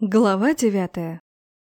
Глава девятая.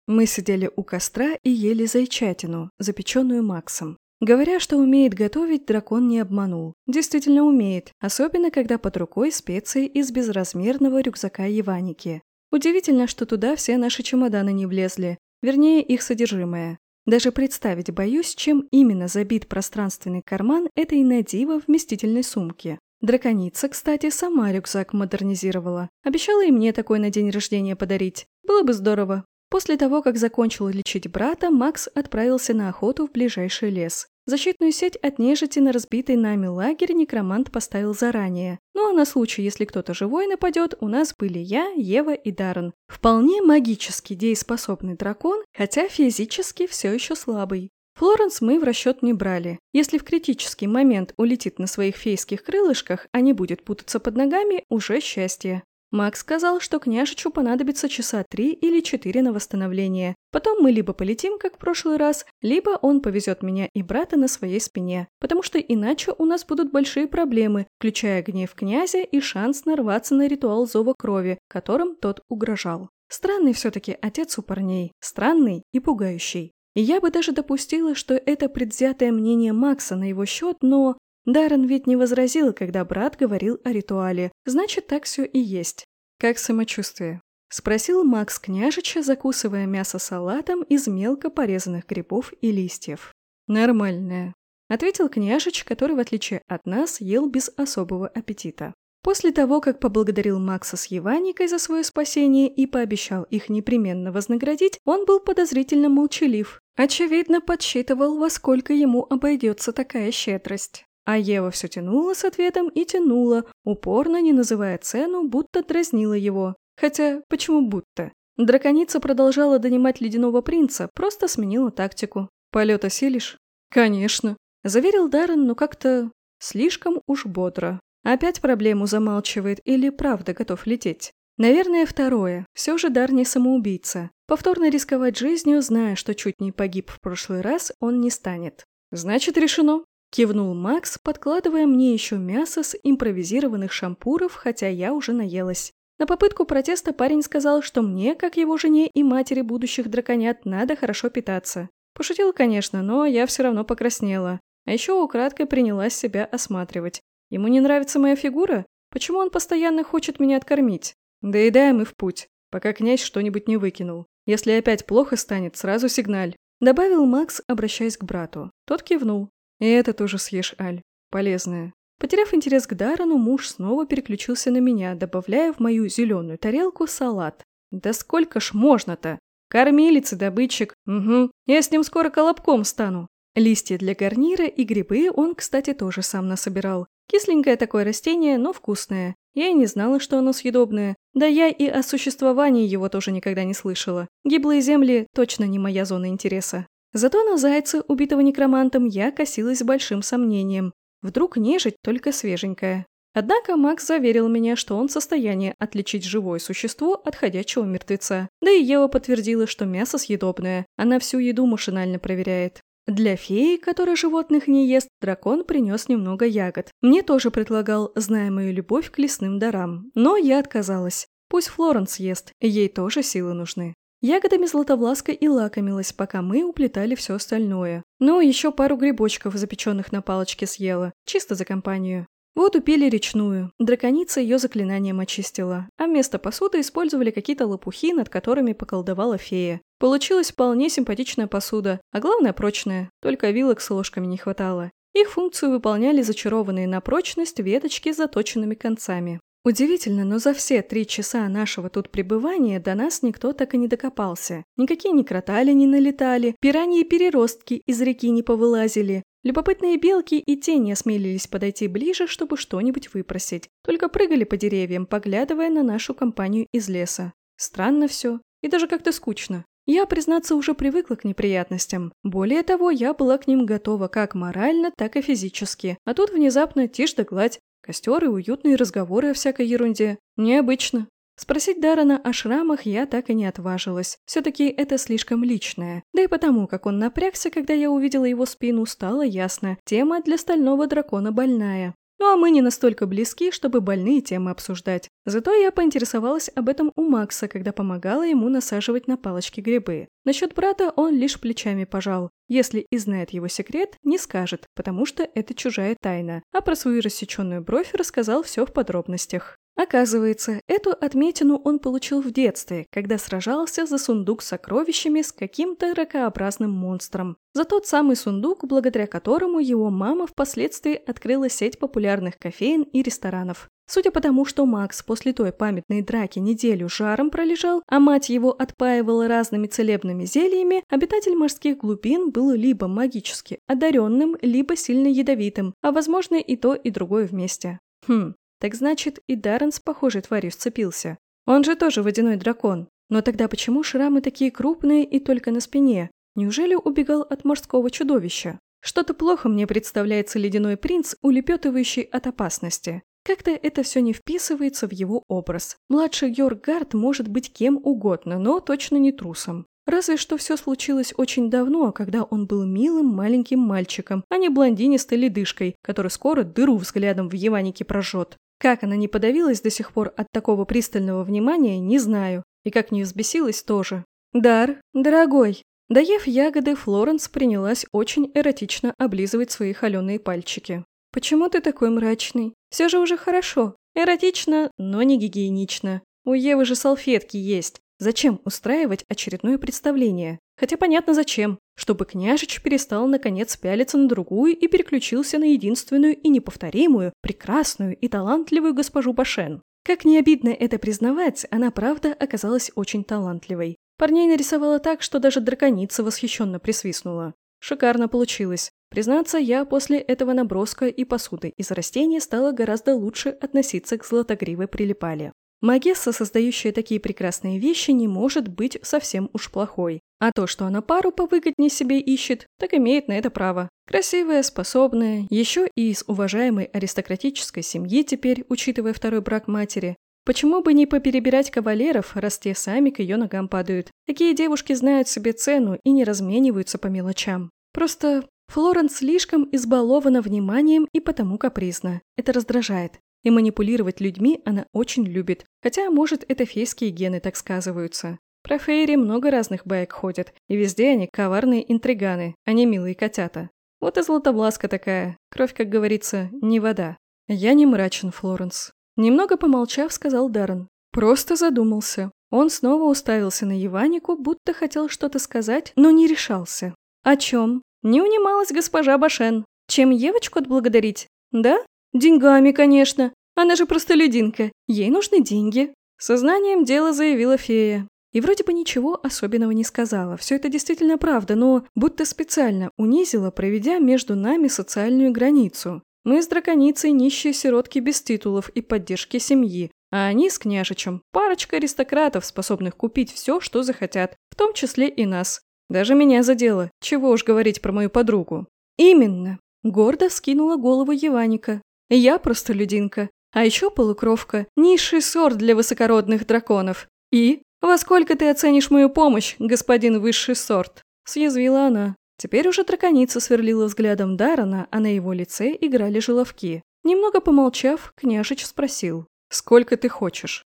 Мы сидели у костра и ели зайчатину, запеченную Максом. Говоря, что умеет готовить, дракон не обманул. Действительно умеет, особенно когда под рукой специи из безразмерного рюкзака Еваники. Удивительно, что туда все наши чемоданы не влезли, вернее, их содержимое. Даже представить боюсь, чем именно забит пространственный карман этой надиво вместительной сумки. Драконица, кстати, сама рюкзак модернизировала. Обещала и мне такой на день рождения подарить. Было бы здорово. После того, как закончил лечить брата, Макс отправился на охоту в ближайший лес. Защитную сеть от нежити на разбитый нами лагерь некромант поставил заранее. Ну а на случай, если кто-то живой нападет, у нас были я, Ева и Даррен. Вполне магически дееспособный дракон, хотя физически все еще слабый. Флоренс мы в расчет не брали. Если в критический момент улетит на своих фейских крылышках, а не будет путаться под ногами, уже счастье. Макс сказал, что княжичу понадобится часа три или четыре на восстановление. Потом мы либо полетим, как в прошлый раз, либо он повезет меня и брата на своей спине, потому что иначе у нас будут большие проблемы, включая гнев князя и шанс нарваться на ритуал зова крови, которым тот угрожал. Странный все-таки отец у парней, странный и пугающий. Я бы даже допустила, что это предвзятое мнение Макса на его счет, но... Даррен ведь не возразил, когда брат говорил о ритуале, значит, так все и есть. «Как самочувствие?» – спросил Макс княжича, закусывая мясо салатом из мелко порезанных грибов и листьев. «Нормальное», – ответил княжич, который, в отличие от нас, ел без особого аппетита. После того, как поблагодарил Макса с Еваникой за свое спасение и пообещал их непременно вознаградить, он был подозрительно молчалив. Очевидно, подсчитывал, во сколько ему обойдется такая щедрость. А Ева все тянула с ответом и тянула, упорно не называя цену, будто дразнила его. Хотя, почему будто? Драконица продолжала донимать ледяного принца, просто сменила тактику. «Полет осилишь?» «Конечно», – заверил Даррен, но как-то слишком уж бодро. Опять проблему замалчивает или правда готов лететь? Наверное, второе. Все же Дар не самоубийца. Повторно рисковать жизнью, зная, что чуть не погиб в прошлый раз, он не станет. Значит, решено. Кивнул Макс, подкладывая мне еще мясо с импровизированных шампуров, хотя я уже наелась. На попытку протеста парень сказал, что мне, как его жене и матери будущих драконят, надо хорошо питаться. Пошутил, конечно, но я все равно покраснела. А еще украдкой принялась себя осматривать. Ему не нравится моя фигура? Почему он постоянно хочет меня откормить? Доедаем и в путь, пока князь что-нибудь не выкинул. Если опять плохо станет, сразу сигналь. Добавил Макс, обращаясь к брату. Тот кивнул. И это тоже съешь, Аль. Полезное. Потеряв интерес к Дарану, муж снова переключился на меня, добавляя в мою зеленую тарелку салат. Да сколько ж можно-то? Кормилица, добытчик. Угу. Я с ним скоро колобком стану. Листья для гарнира и грибы он, кстати, тоже сам насобирал. Кисленькое такое растение, но вкусное. Я и не знала, что оно съедобное. Да я и о существовании его тоже никогда не слышала. Гиблые земли точно не моя зона интереса. Зато на зайца, убитого некромантом, я косилась с большим сомнением. Вдруг нежить только свеженькая. Однако Макс заверил меня, что он в состоянии отличить живое существо от ходячего мертвеца. Да и Ева подтвердила, что мясо съедобное. Она всю еду машинально проверяет. Для феи, которая животных не ест, дракон принес немного ягод. Мне тоже предлагал, зная мою любовь к лесным дарам. Но я отказалась. Пусть Флоренс ест, ей тоже силы нужны. Ягодами Златовласка и лакомилась, пока мы уплетали все остальное. Ну, еще пару грибочков, запеченных на палочке, съела. Чисто за компанию. Воду пили речную. Драконица ее заклинанием очистила. А вместо посуды использовали какие-то лопухи, над которыми поколдовала фея. Получилась вполне симпатичная посуда, а главное прочная, только вилок с ложками не хватало. Их функцию выполняли зачарованные на прочность веточки с заточенными концами. Удивительно, но за все три часа нашего тут пребывания до нас никто так и не докопался. Никакие ни кротали не налетали, пираньи и переростки из реки не повылазили, Любопытные белки и те не осмелились подойти ближе, чтобы что-нибудь выпросить, только прыгали по деревьям, поглядывая на нашу компанию из леса. Странно все, и даже как-то скучно. Я, признаться, уже привыкла к неприятностям. Более того, я была к ним готова как морально, так и физически. А тут внезапно тишь да гладь, и уютные разговоры о всякой ерунде. Необычно. Спросить Дарана о шрамах я так и не отважилась. Все-таки это слишком личное. Да и потому, как он напрягся, когда я увидела его спину, стало ясно. Тема для стального дракона больная. Ну а мы не настолько близки, чтобы больные темы обсуждать. Зато я поинтересовалась об этом у Макса, когда помогала ему насаживать на палочки грибы. Насчет брата он лишь плечами пожал. Если и знает его секрет, не скажет, потому что это чужая тайна. А про свою рассеченную бровь рассказал все в подробностях. Оказывается, эту отметину он получил в детстве, когда сражался за сундук с сокровищами с каким-то ракообразным монстром. За тот самый сундук, благодаря которому его мама впоследствии открыла сеть популярных кофеин и ресторанов. Судя по тому, что Макс после той памятной драки неделю жаром пролежал, а мать его отпаивала разными целебными зельями, обитатель морских глубин был либо магически одаренным, либо сильно ядовитым, а возможно и то, и другое вместе. Хм, так значит, и Даррен с похожей тварью сцепился. Он же тоже водяной дракон. Но тогда почему шрамы такие крупные и только на спине? Неужели убегал от морского чудовища? Что-то плохо мне представляется ледяной принц, улепетывающий от опасности. Как-то это все не вписывается в его образ. Младший Йоргард может быть кем угодно, но точно не трусом. Разве что все случилось очень давно, когда он был милым маленьким мальчиком, а не блондинистой ледышкой, который скоро дыру взглядом в Еванике прожжет. Как она не подавилась до сих пор от такого пристального внимания, не знаю. И как не взбесилась тоже. «Дар, дорогой!» Доев ягоды, Флоренс принялась очень эротично облизывать свои холеные пальчики. «Почему ты такой мрачный? Все же уже хорошо. Эротично, но не гигиенично. У Евы же салфетки есть. Зачем устраивать очередное представление? Хотя понятно зачем. Чтобы княжич перестал наконец пялиться на другую и переключился на единственную и неповторимую, прекрасную и талантливую госпожу Башен. Как не обидно это признавать, она правда оказалась очень талантливой. Парней нарисовала так, что даже драконица восхищенно присвистнула. Шикарно получилось. Признаться, я после этого наброска и посуды из растений стала гораздо лучше относиться к златогривой прилипали. Магесса, создающая такие прекрасные вещи, не может быть совсем уж плохой. А то, что она пару повыгоднее себе ищет, так имеет на это право. Красивая, способная, еще и из уважаемой аристократической семьи теперь, учитывая второй брак матери. Почему бы не поперебирать кавалеров, раз те сами к ее ногам падают? Такие девушки знают себе цену и не размениваются по мелочам. Просто Флоренс слишком избалована вниманием и потому капризна. Это раздражает. И манипулировать людьми она очень любит, хотя, может, это фейские гены так сказываются. Про Фейри много разных баек ходят, и везде они коварные интриганы, а не милые котята. Вот и Златобласка такая, кровь, как говорится, не вода. Я не мрачен, Флоренс. Немного помолчав, сказал Даррен. Просто задумался. Он снова уставился на Еванику, будто хотел что-то сказать, но не решался. О чем? Не унималась госпожа Башен. Чем Евочку отблагодарить? Да? «Деньгами, конечно. Она же простолюдинка. Ей нужны деньги». Сознанием дела заявила фея. И вроде бы ничего особенного не сказала. Все это действительно правда, но будто специально унизила, проведя между нами социальную границу. Мы с драконицей нищие сиротки без титулов и поддержки семьи, а они с княжичем – парочка аристократов, способных купить все, что захотят, в том числе и нас. Даже меня задело, чего уж говорить про мою подругу. Именно. Гордо скинула голову Еваника. Я простолюдинка, а еще полукровка, низший сорт для высокородных драконов. И во сколько ты оценишь мою помощь, господин высший сорт?» – съязвила она. Теперь уже драконица сверлила взглядом Дарана, а на его лице играли желовки. Немного помолчав, княжич спросил. «Сколько ты хочешь?»